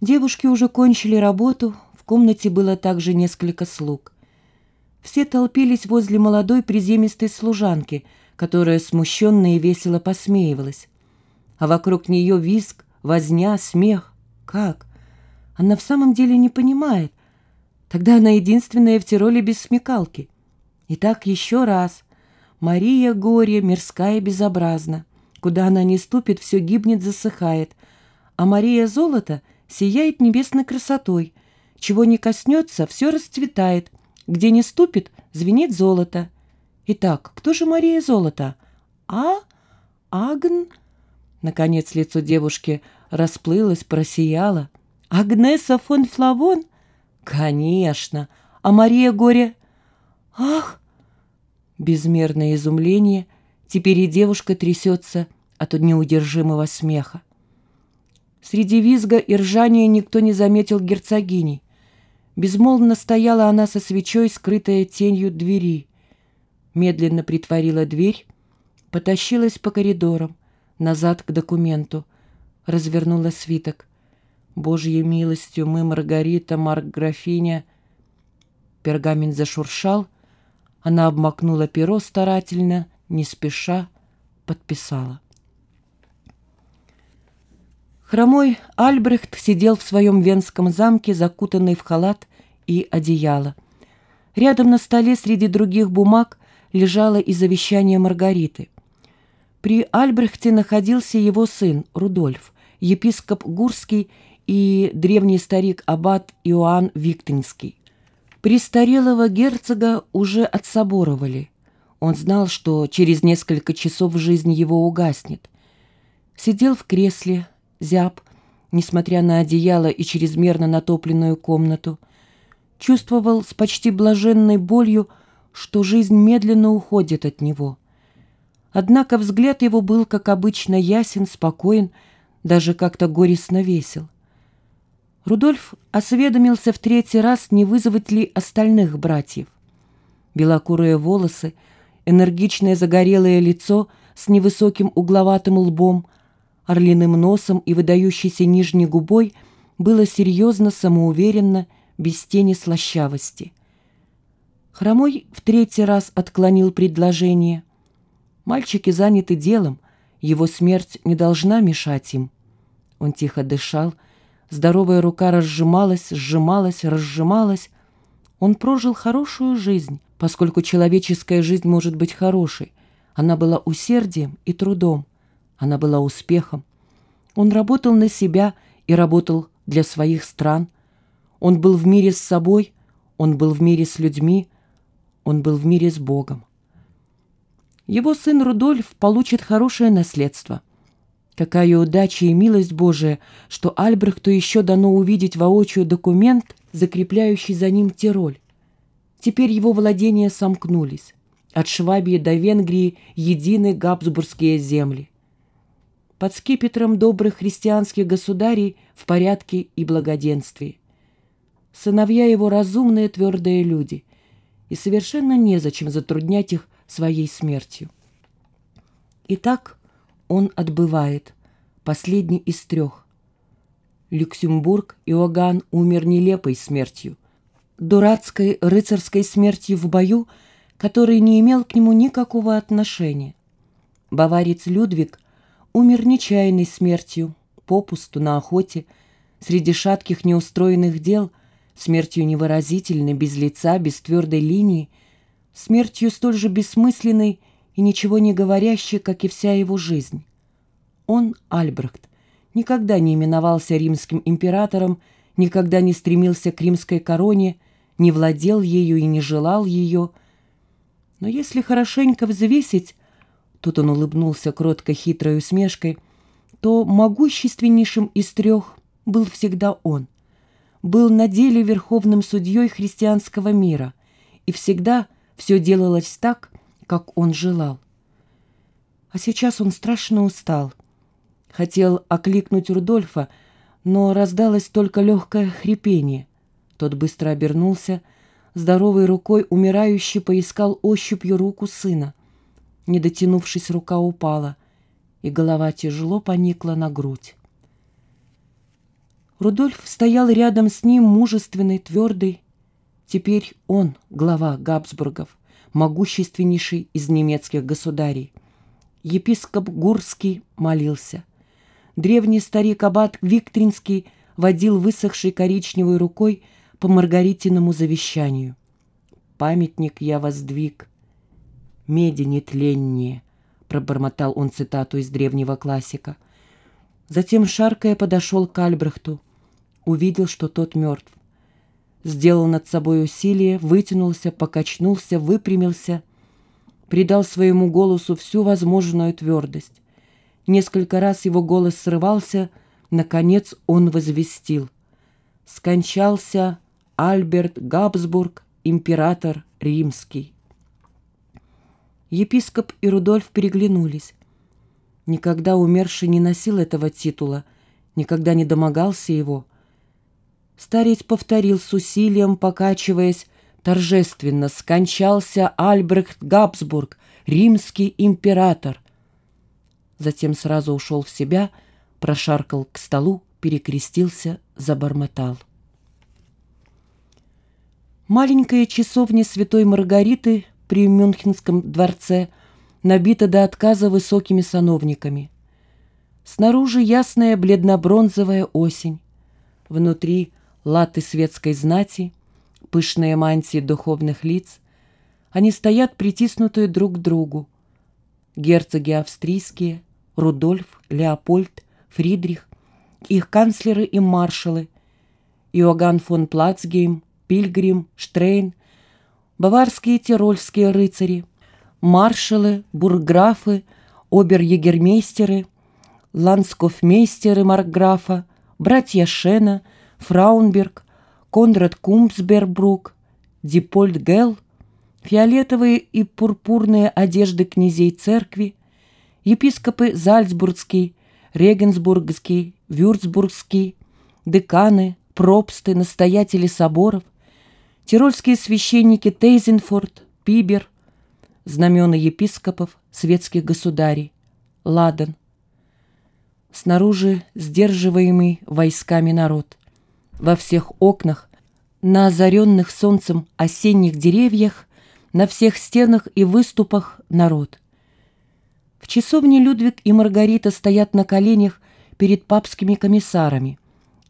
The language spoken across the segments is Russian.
Девушки уже кончили работу, в комнате было также несколько слуг. Все толпились возле молодой приземистой служанки, которая смущенно и весело посмеивалась. А вокруг нее визг, возня, смех. Как? Она в самом деле не понимает. Тогда она единственная в Тироле без смекалки. Итак, еще раз. Мария горе, мирская безобразна. Куда она не ступит, все гибнет, засыхает. А Мария золото — сияет небесной красотой. Чего не коснется, все расцветает. Где не ступит, звенит золото. Итак, кто же Мария Золото? А? Агн? Наконец лицо девушки расплылось, просияло. Агнеса фон Флавон? Конечно. А Мария Горе? Ах! Безмерное изумление. Теперь и девушка трясется от неудержимого смеха. Среди визга и ржания никто не заметил герцогини. Безмолвно стояла она со свечой, скрытая тенью двери. Медленно притворила дверь, потащилась по коридорам, назад к документу, развернула свиток. «Божьей милостью мы, Маргарита, Марк-графиня...» Пергамент зашуршал, она обмакнула перо старательно, не спеша, подписала. Хромой Альбрехт сидел в своем венском замке, закутанный в халат и одеяло. Рядом на столе среди других бумаг лежало и завещание Маргариты. При Альбрехте находился его сын Рудольф, епископ Гурский и древний старик аббат Иоанн Виктинский. Престарелого герцога уже отсоборовали. Он знал, что через несколько часов жизнь его угаснет. Сидел в кресле, зяб, несмотря на одеяло и чрезмерно натопленную комнату, чувствовал с почти блаженной болью, что жизнь медленно уходит от него. Однако взгляд его был, как обычно, ясен, спокоен, даже как-то горестно весел. Рудольф осведомился в третий раз, не вызвать ли остальных братьев. Белокурые волосы, энергичное загорелое лицо с невысоким угловатым лбом — орлиным носом и выдающейся нижней губой было серьезно, самоуверенно, без тени слащавости. Хромой в третий раз отклонил предложение. Мальчики заняты делом, его смерть не должна мешать им. Он тихо дышал, здоровая рука разжималась, сжималась, разжималась. Он прожил хорошую жизнь, поскольку человеческая жизнь может быть хорошей. Она была усердием и трудом. Она была успехом. Он работал на себя и работал для своих стран. Он был в мире с собой, он был в мире с людьми, он был в мире с Богом. Его сын Рудольф получит хорошее наследство. Какая удача и милость Божия, что Альбрехту еще дано увидеть воочию документ, закрепляющий за ним Тироль. Теперь его владения сомкнулись. От Швабии до Венгрии едины габсбургские земли под скипетром добрых христианских государей в порядке и благоденствии. Сыновья его разумные твердые люди, и совершенно незачем затруднять их своей смертью. Итак, он отбывает, последний из трех. Люксембург Иоганн умер нелепой смертью, дурацкой рыцарской смертью в бою, который не имел к нему никакого отношения. Баварец Людвиг – умер нечаянной смертью, попусту, на охоте, среди шатких неустроенных дел, смертью невыразительной, без лица, без твердой линии, смертью столь же бессмысленной и ничего не говорящей, как и вся его жизнь. Он, Альбрехт, никогда не именовался римским императором, никогда не стремился к римской короне, не владел ею и не желал ее. Но если хорошенько взвесить тут он улыбнулся кротко хитрой усмешкой, то могущественнейшим из трех был всегда он. Был на деле верховным судьей христианского мира, и всегда все делалось так, как он желал. А сейчас он страшно устал. Хотел окликнуть Рудольфа, но раздалось только легкое хрипение. Тот быстро обернулся, здоровой рукой умирающий поискал ощупью руку сына. Не дотянувшись, рука упала, и голова тяжело поникла на грудь. Рудольф стоял рядом с ним, мужественный, твердый. Теперь он глава Габсбургов, могущественнейший из немецких государей. Епископ Гурский молился. Древний старик-аббат Виктринский водил высохшей коричневой рукой по Маргаритиному завещанию. «Памятник я воздвиг, меди нетленнее», — пробормотал он цитату из древнего классика. Затем, шаркая, подошел к Альбрехту, увидел, что тот мертв. Сделал над собой усилие, вытянулся, покачнулся, выпрямился, придал своему голосу всю возможную твердость. Несколько раз его голос срывался, наконец он возвестил. Скончался Альберт Габсбург, император римский. Епископ и Рудольф переглянулись. Никогда умерший не носил этого титула, никогда не домогался его. Старец повторил с усилием, покачиваясь, торжественно скончался Альбрехт Габсбург, римский император. Затем сразу ушел в себя, прошаркал к столу, перекрестился, забормотал. Маленькая часовня Святой Маргариты при Мюнхенском дворце набита до отказа высокими сановниками. Снаружи ясная бледно-бронзовая осень. Внутри латы светской знати, пышные мантии духовных лиц. Они стоят притиснутые друг к другу. Герцоги австрийские, Рудольф, Леопольд, Фридрих, их канцлеры и маршалы, Иоганн фон Плацгейм, Пильгрим, Штрейн, баварские и тирольские рыцари, маршалы, бургграфы, обер-егермейстеры, ландсгофмейстеры маркграфа, братья Шена, Фраунберг, Конрад Кумсбербрук, Дипольд Гелл, фиолетовые и пурпурные одежды князей церкви, епископы Зальцбургский, Регенсбургский, Вюрцбургский, деканы, пропсты, настоятели соборов, тирольские священники Тейзенфорд, Пибер, знамена епископов, светских государей, Ладан. Снаружи сдерживаемый войсками народ. Во всех окнах, на озаренных солнцем осенних деревьях, на всех стенах и выступах народ. В часовне Людвиг и Маргарита стоят на коленях перед папскими комиссарами,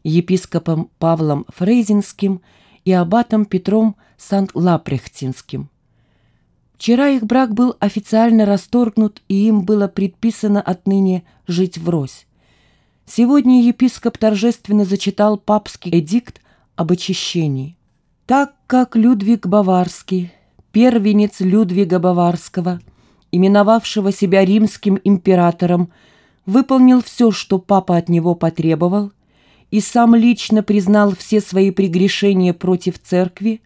епископом Павлом Фрейзинским и аббатом Петром Сант-Лапрехтинским. Вчера их брак был официально расторгнут, и им было предписано отныне жить врозь. Сегодня епископ торжественно зачитал папский эдикт об очищении. Так как Людвиг Баварский, первенец Людвига Баварского, именовавшего себя римским императором, выполнил все, что папа от него потребовал, и сам лично признал все свои прегрешения против церкви,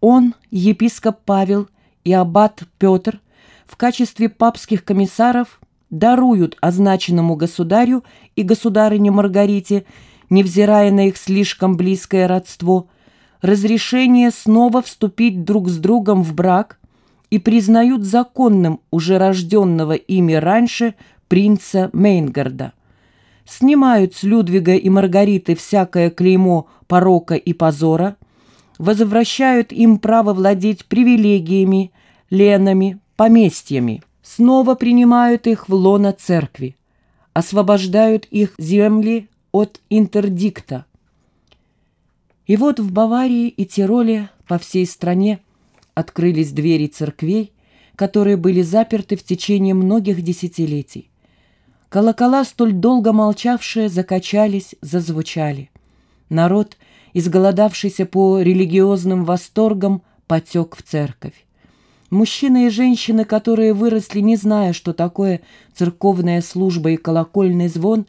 он, епископ Павел и аббат Петр в качестве папских комиссаров даруют означенному государю и государыне Маргарите, невзирая на их слишком близкое родство, разрешение снова вступить друг с другом в брак и признают законным уже рожденного ими раньше принца Мейнгарда снимают с Людвига и Маргариты всякое клеймо порока и позора, возвращают им право владеть привилегиями, ленами, поместьями, снова принимают их в лоно церкви, освобождают их земли от интердикта. И вот в Баварии и Тироле по всей стране открылись двери церквей, которые были заперты в течение многих десятилетий. Колокола, столь долго молчавшие, закачались, зазвучали. Народ, изголодавшийся по религиозным восторгам, потек в церковь. Мужчины и женщины, которые выросли, не зная, что такое церковная служба и колокольный звон,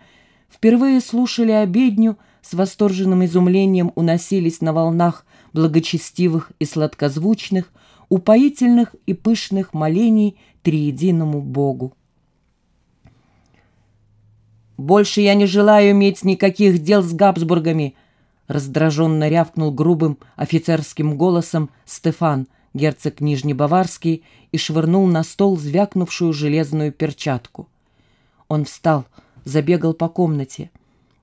впервые слушали обедню, с восторженным изумлением уносились на волнах благочестивых и сладкозвучных, упоительных и пышных молений триединому Богу. «Больше я не желаю иметь никаких дел с Габсбургами!» раздраженно рявкнул грубым офицерским голосом Стефан, герцог Нижнебаварский, и швырнул на стол звякнувшую железную перчатку. Он встал, забегал по комнате.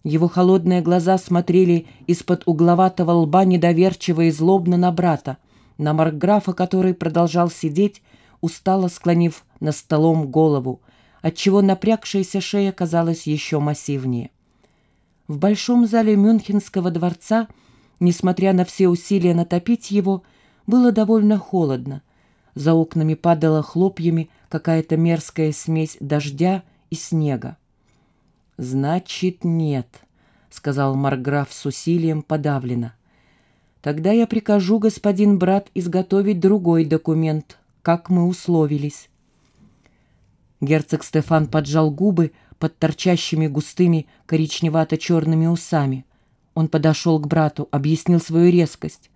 Его холодные глаза смотрели из-под угловатого лба недоверчиво и злобно на брата, на маркграфа, который продолжал сидеть, устало склонив над столом голову, отчего напрягшаяся шея казалась еще массивнее. В большом зале Мюнхенского дворца, несмотря на все усилия натопить его, было довольно холодно. За окнами падала хлопьями какая-то мерзкая смесь дождя и снега. «Значит, нет», — сказал Марграф с усилием подавленно. «Тогда я прикажу, господин брат, изготовить другой документ, как мы условились». Герцог Стефан поджал губы под торчащими густыми коричневато-черными усами. Он подошел к брату, объяснил свою резкость.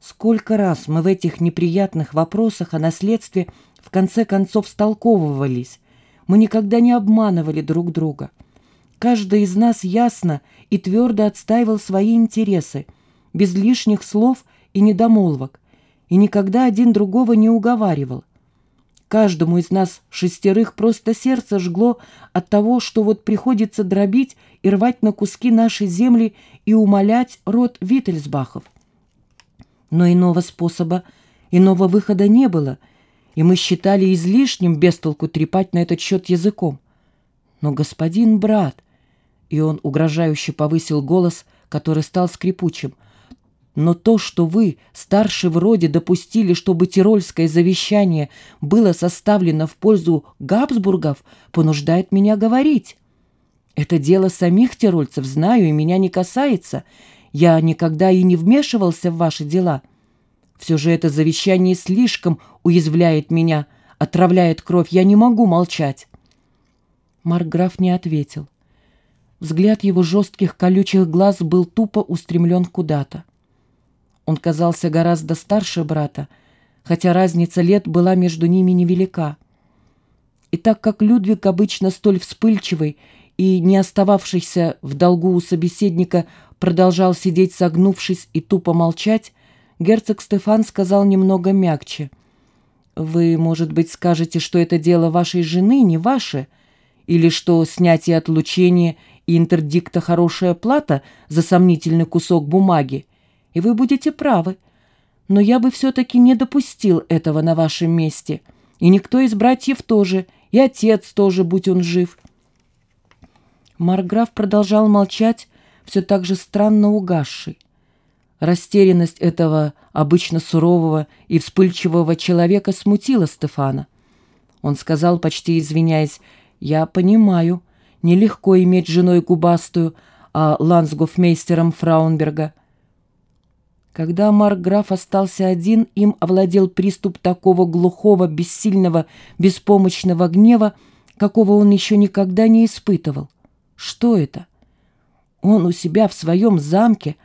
Сколько раз мы в этих неприятных вопросах о наследстве в конце концов столковывались. Мы никогда не обманывали друг друга. Каждый из нас ясно и твердо отстаивал свои интересы, без лишних слов и недомолвок, и никогда один другого не уговаривал. Каждому из нас шестерых просто сердце жгло от того, что вот приходится дробить и рвать на куски наши земли и умолять род Виттельсбахов. Но иного способа, иного выхода не было, и мы считали излишним бестолку трепать на этот счет языком. Но господин брат — и он угрожающе повысил голос, который стал скрипучим. «Но то, что вы, старший в роде, допустили, чтобы тирольское завещание было составлено в пользу Габсбургов, понуждает меня говорить. Это дело самих тирольцев, знаю, и меня не касается. Я никогда и не вмешивался в ваши дела. Все же это завещание слишком уязвляет меня, отравляет кровь. Я не могу молчать». Маркграф не ответил. Взгляд его жестких колючих глаз был тупо устремлен куда-то. Он казался гораздо старше брата, хотя разница лет была между ними невелика. И так как Людвиг, обычно столь вспыльчивый и не остававшийся в долгу у собеседника, продолжал сидеть согнувшись и тупо молчать, герцог Стефан сказал немного мягче. «Вы, может быть, скажете, что это дело вашей жены, не ваше, или что снятие отлучения — интердикта хорошая плата за сомнительный кусок бумаги, и вы будете правы. Но я бы все-таки не допустил этого на вашем месте. И никто из братьев тоже, и отец тоже, будь он жив. Марграф продолжал молчать, все так же странно угасший. Растерянность этого обычно сурового и вспыльчивого человека смутила Стефана. Он сказал, почти извиняясь, «Я понимаю, Нелегко иметь женой губастую, а лансгофмейстером Фраунберга. Когда Маркграф остался один, им овладел приступ такого глухого, бессильного, беспомощного гнева, какого он еще никогда не испытывал. Что это? Он у себя в своем замке,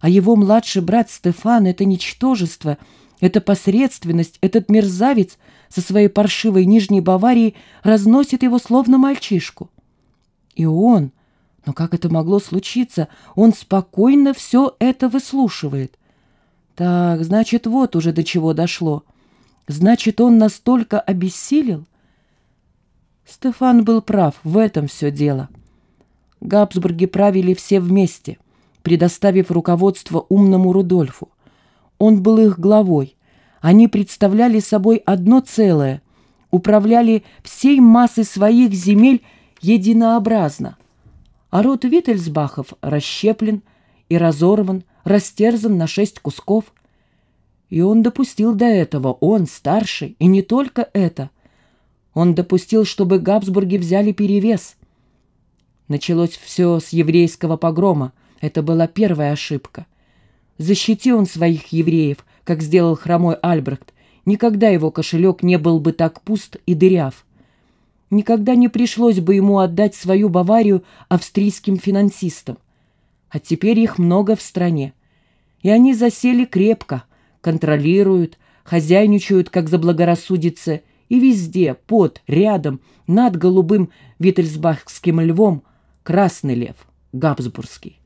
а его младший брат Стефан — это ничтожество, это посредственность, этот мерзавец со своей паршивой Нижней Баварией разносит его словно мальчишку. И он, но как это могло случиться, он спокойно все это выслушивает. Так, значит, вот уже до чего дошло. Значит, он настолько обессилел? Стефан был прав, в этом все дело. Габсбурги правили все вместе, предоставив руководство умному Рудольфу. Он был их главой. Они представляли собой одно целое, управляли всей массой своих земель единообразно, а род Виттельсбахов расщеплен и разорван, растерзан на шесть кусков. И он допустил до этого, он старший, и не только это. Он допустил, чтобы Габсбурги взяли перевес. Началось все с еврейского погрома, это была первая ошибка. Защити он своих евреев, как сделал хромой Альбрехт, никогда его кошелек не был бы так пуст и дыряв никогда не пришлось бы ему отдать свою Баварию австрийским финансистам. А теперь их много в стране. И они засели крепко, контролируют, хозяйничают, как заблагорассудится, и везде, под, рядом, над голубым Виттельсбахским львом, красный лев, Габсбургский.